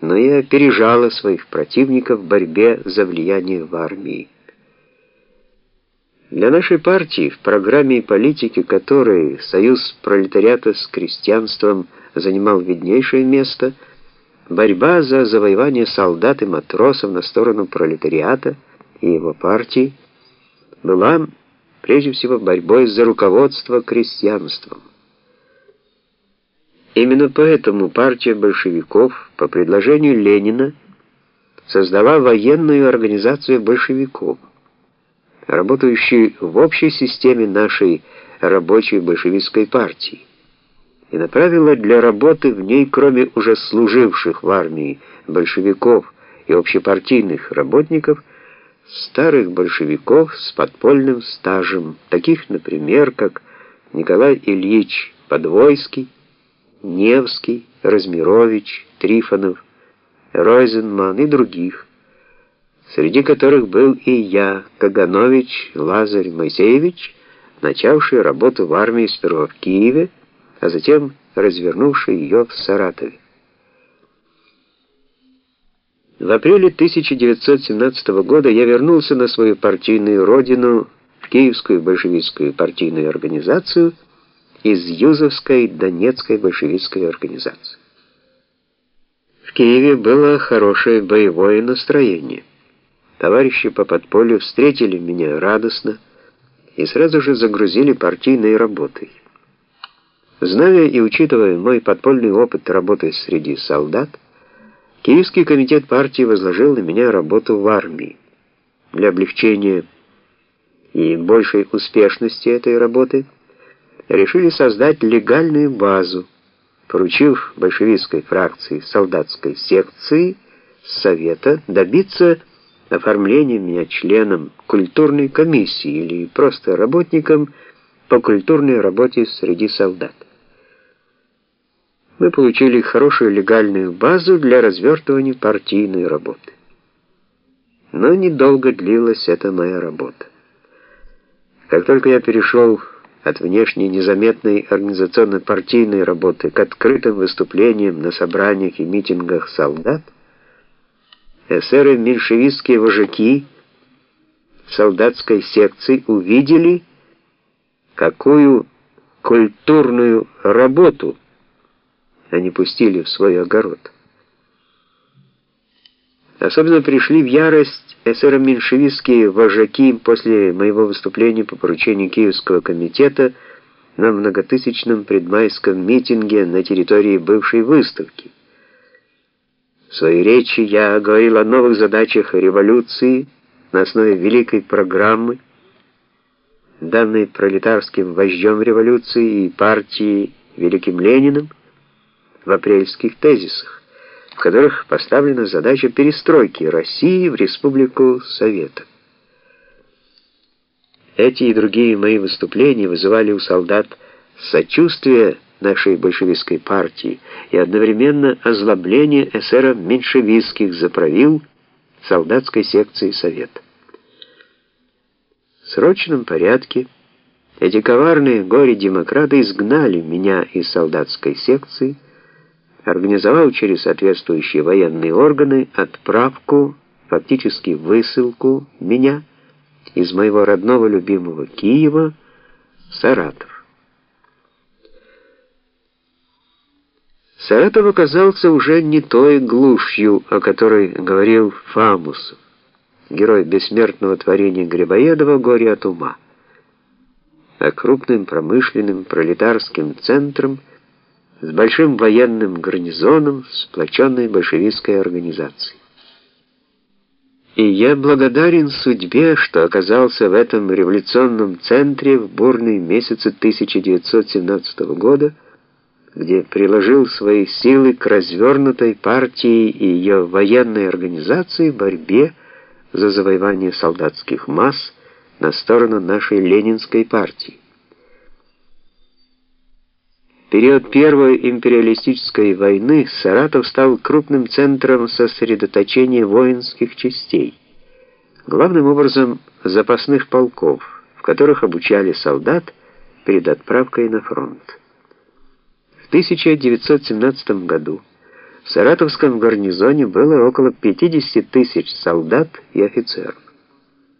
но и опережала своих противников в борьбе за влияние в армии. Для нашей партии, в программе и политике которой союз пролетариата с крестьянством занимал виднейшее место, борьба за завоевание солдат и матросов на сторону пролетариата и его партии была прежде всего борьбой за руководство крестьянством. Именно поэтому партия большевиков по предложению Ленина создала военную организацию большевиков, работающую в общей системе нашей рабочей большевистской партии, и направила для работы в ней, кроме уже служивших в армии большевиков и общепартийных работников, старых большевиков с подпольным стажем, таких, например, как Николай Ильич Подвойский, Невский, Размирович, Трифонов, Ройзенман и других, среди которых был и я, Каганович Лазарь Моисеевич, начавший работу в армии сперва в Киеве, а затем развернувший ее в Саратове. В апреле 1917 года я вернулся на свою партийную родину, в Киевскую большевистскую партийную организацию, из Юзовской Донецкой большевистской организации. В Киеве было хорошее боевое настроение. Товарищи по подполью встретили меня радостно и сразу же загрузили партийной работой. Зная и учитывая мой подпольный опыт работы среди солдат, Киевский комитет партии возложил на меня работу в армии. Для облегчения и большей успешности этой работы – решили создать легальную базу, поручив большевистской фракции солдатской секции Совета добиться оформления меня членом культурной комиссии или просто работником по культурной работе среди солдат. Мы получили хорошую легальную базу для развертывания партийной работы. Но недолго длилась эта моя работа. Как только я перешел от внешней незаметной организационно-партийной работы к открытым выступлениям на собраниях и митингах солдат, эсеры-меньшевистские вожаки солдатской секции увидели, какую культурную работу они пустили в свой огород. Особенно пришли в ярость эсеро-меньшевистские вожаки после моего выступления по поручению Киевского комитета на многотысячном предмайском митинге на территории бывшей выставки. В своей речи я говорил о новых задачах революции на основе великой программы, данной пролетарским вождем революции и партией Великим Лениным в апрельских тезисах в которых поставлена задача перестройки России в Республику Совета. Эти и другие мои выступления вызывали у солдат сочувствие нашей большевистской партии и одновременно озлобление эсеров меньшевистских заправил солдатской секции Совета. В срочном порядке эти коварные горе-демократы изгнали меня из солдатской секции, организовал через соответствующие военные органы отправку, фактически высылку меня из моего родного любимого Киева в Саратов. Саратов оказался уже не той глушью, о которой говорил Фамусов, герой бессмертного творения Грибоедова «Горе от ума», а крупным промышленным пролетарским центром – с большим военным гарнизоном, сплоченной большевистской организацией. И я благодарен судьбе, что оказался в этом революционном центре в бурные месяцы 1917 года, где приложил свои силы к развернутой партии и ее военной организации в борьбе за завоевание солдатских масс на сторону нашей ленинской партии период Первой империалистической войны Саратов стал крупным центром сосредоточения воинских частей, главным образом запасных полков, в которых обучали солдат перед отправкой на фронт. В 1917 году В Саратовском гарнизоне было около 50 тысяч солдат и офицеров.